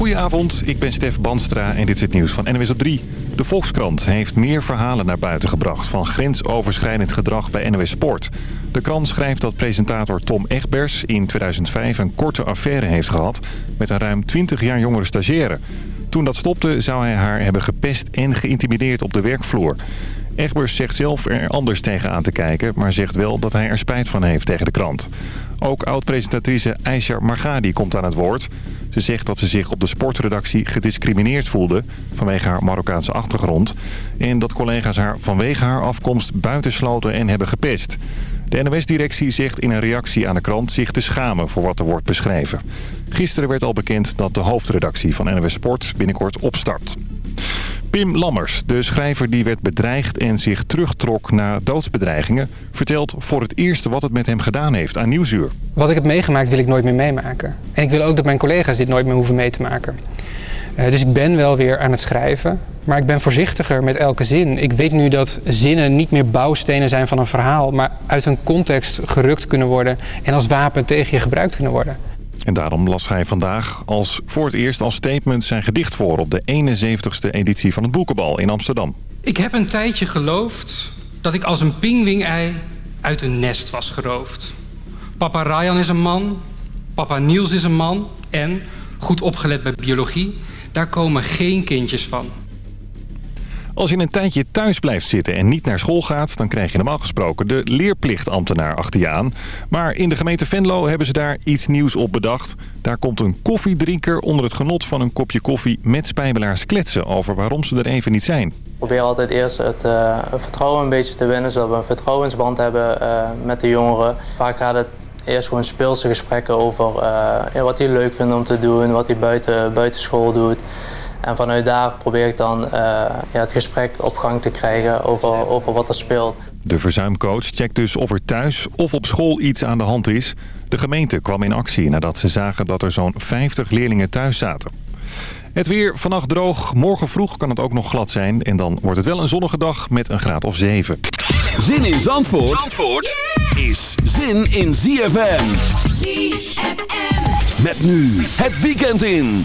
Goedenavond, ik ben Stef Banstra en dit is het nieuws van NWS op 3. De Volkskrant heeft meer verhalen naar buiten gebracht van grensoverschrijdend gedrag bij NWS Sport. De krant schrijft dat presentator Tom Egbers in 2005 een korte affaire heeft gehad met een ruim 20 jaar jongere stagiaire. Toen dat stopte zou hij haar hebben gepest en geïntimideerd op de werkvloer. Egbers zegt zelf er anders tegenaan te kijken, maar zegt wel dat hij er spijt van heeft tegen de krant. Ook oud-presentatrice Aisha Margadi komt aan het woord. Ze zegt dat ze zich op de sportredactie gediscrimineerd voelde vanwege haar Marokkaanse achtergrond. En dat collega's haar vanwege haar afkomst buitensloten en hebben gepest. De NOS-directie zegt in een reactie aan de krant zich te schamen voor wat er wordt beschreven. Gisteren werd al bekend dat de hoofdredactie van NOS Sport binnenkort opstart. Pim Lammers, de schrijver die werd bedreigd en zich terugtrok na doodsbedreigingen... vertelt voor het eerst wat het met hem gedaan heeft aan Nieuwsuur. Wat ik heb meegemaakt wil ik nooit meer meemaken. En ik wil ook dat mijn collega's dit nooit meer hoeven mee te maken. Uh, dus ik ben wel weer aan het schrijven, maar ik ben voorzichtiger met elke zin. Ik weet nu dat zinnen niet meer bouwstenen zijn van een verhaal... maar uit hun context gerukt kunnen worden en als wapen tegen je gebruikt kunnen worden. En daarom las hij vandaag als voor het eerst als statement zijn gedicht voor... op de 71ste editie van het Boekenbal in Amsterdam. Ik heb een tijdje geloofd dat ik als een pingwing-ei uit een nest was geroofd. Papa Ryan is een man, papa Niels is een man... en, goed opgelet bij biologie, daar komen geen kindjes van. Als je een tijdje thuis blijft zitten en niet naar school gaat... dan krijg je normaal gesproken de leerplichtambtenaar achter je aan. Maar in de gemeente Venlo hebben ze daar iets nieuws op bedacht. Daar komt een koffiedrinker onder het genot van een kopje koffie... met spijbelaars kletsen over waarom ze er even niet zijn. Ik probeer altijd eerst het uh, vertrouwen een beetje te winnen... zodat we een vertrouwensband hebben uh, met de jongeren. Vaak gaat het eerst gewoon speelse gesprekken over ja, wat hij leuk vindt om te doen... wat hij buiten, buiten school doet... En vanuit daar probeer ik dan uh, ja, het gesprek op gang te krijgen over, over wat er speelt. De verzuimcoach checkt dus of er thuis of op school iets aan de hand is. De gemeente kwam in actie nadat ze zagen dat er zo'n 50 leerlingen thuis zaten. Het weer vannacht droog. Morgen vroeg kan het ook nog glad zijn. En dan wordt het wel een zonnige dag met een graad of 7. Zin in Zandvoort, Zandvoort is zin in ZFM. ZFM. Met nu het weekend in.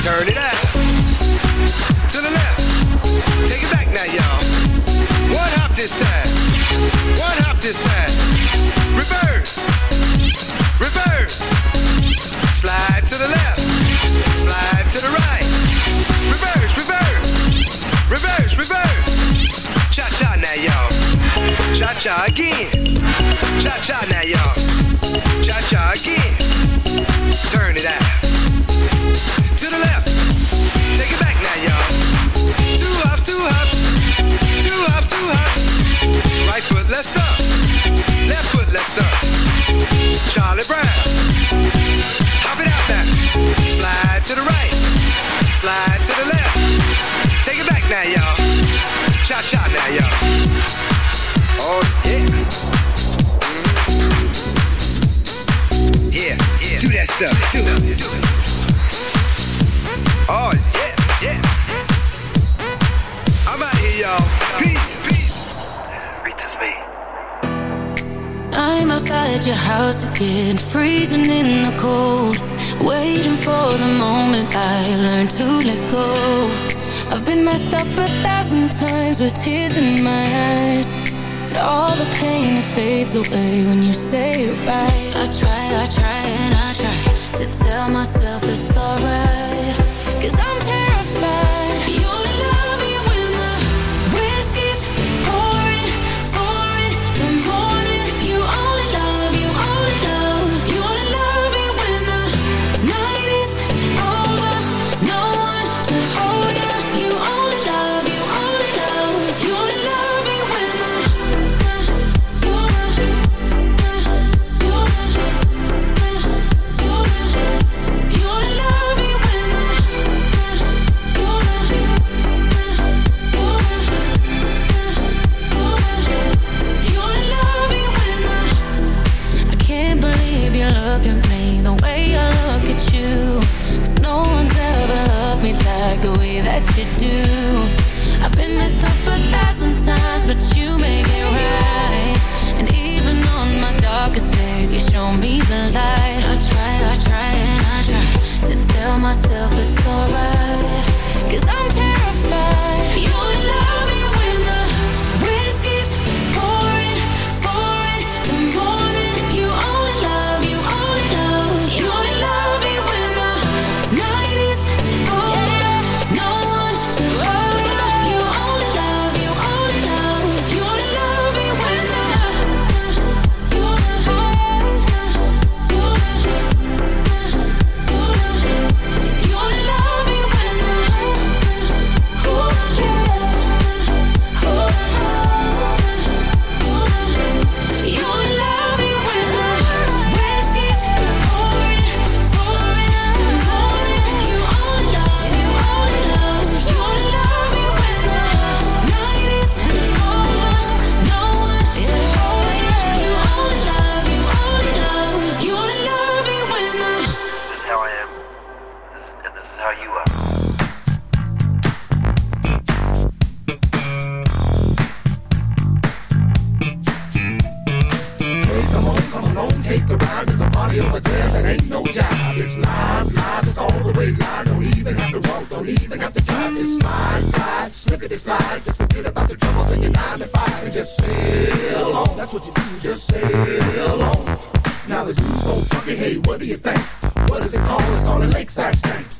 Turn it up. That's what you do, just stay alone. Now the dude's so funky, hey, what do you think? What is it called? It's called a lakeside stank.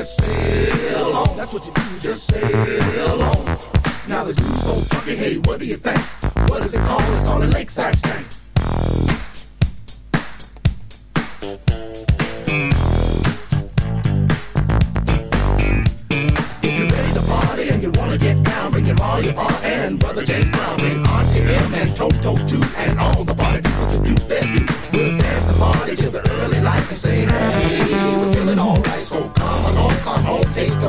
Just sail on. That's what you do, just sail on. Now the dude's so funky, hey, what do you think? What is it called? It's called a lakeside stank. If you're ready to party and you wanna get down, bring your ma, your pa, and brother James Brown, bring Auntie M and Toto too, and all the party people to do their do. We'll dance and party till the early light and say, hey,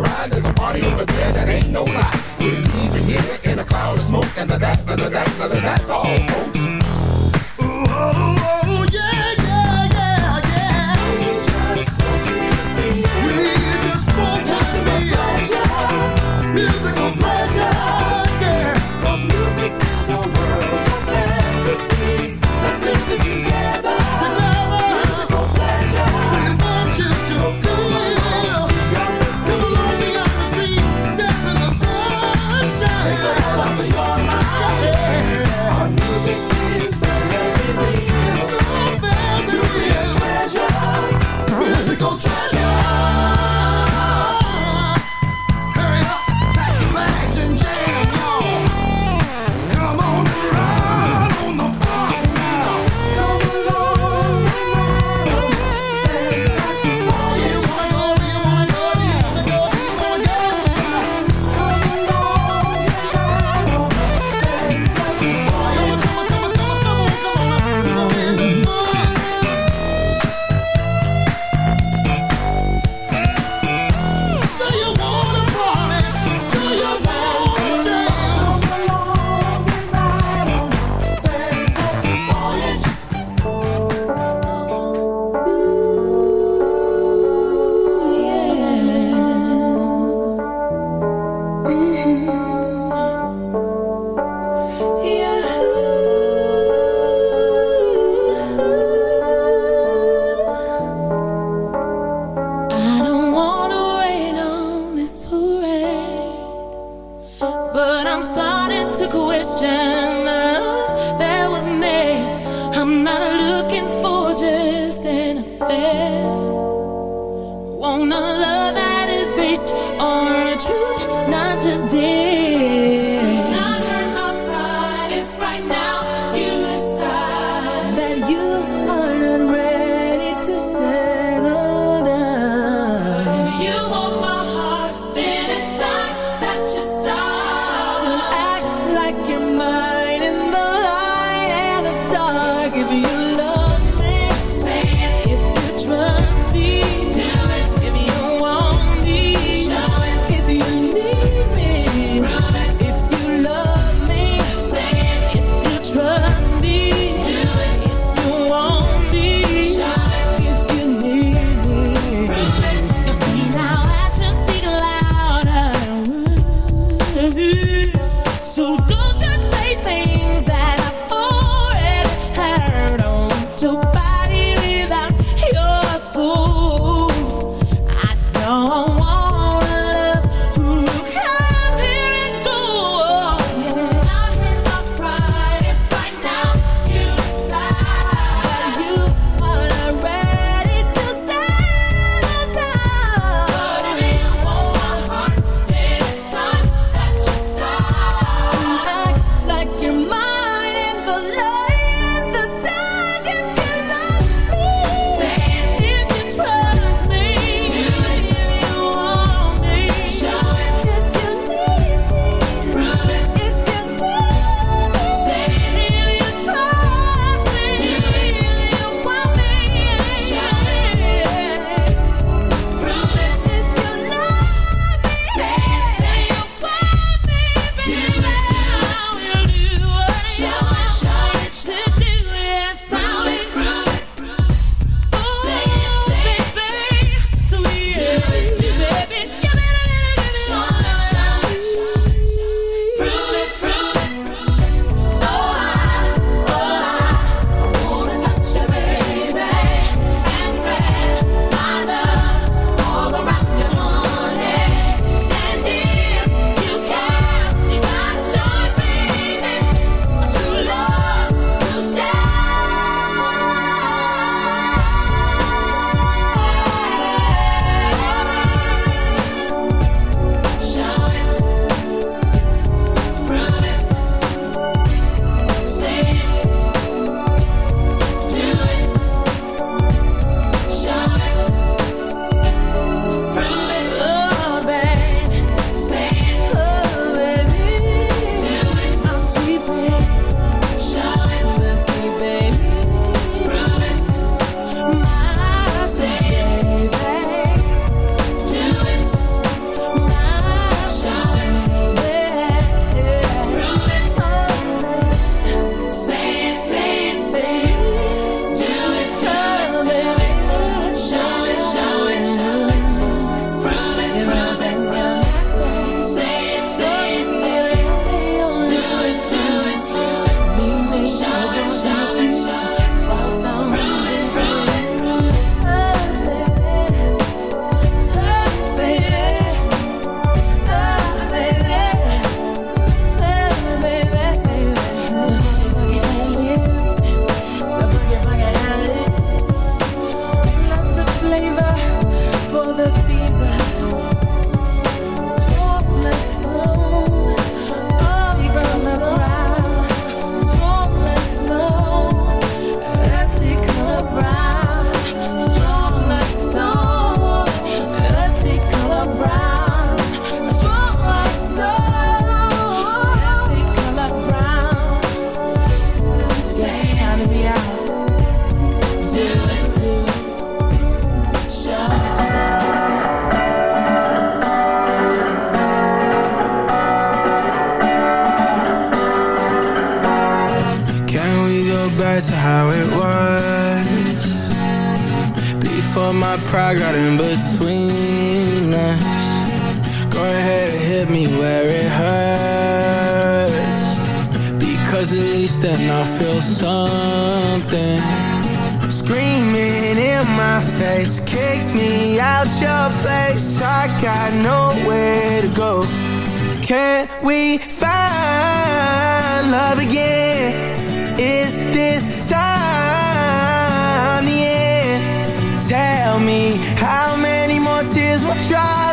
ride. There's a party over there that ain't no lie. We're leaving here in a cloud of smoke, and that, that, that, that, that, that's all, folks.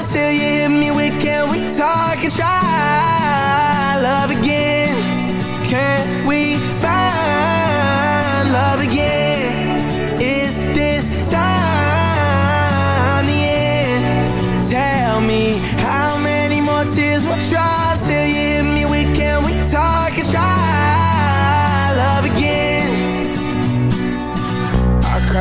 Will till you hit me with can we talk and try love again? Can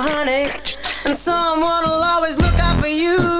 honey, and someone will always look out for you.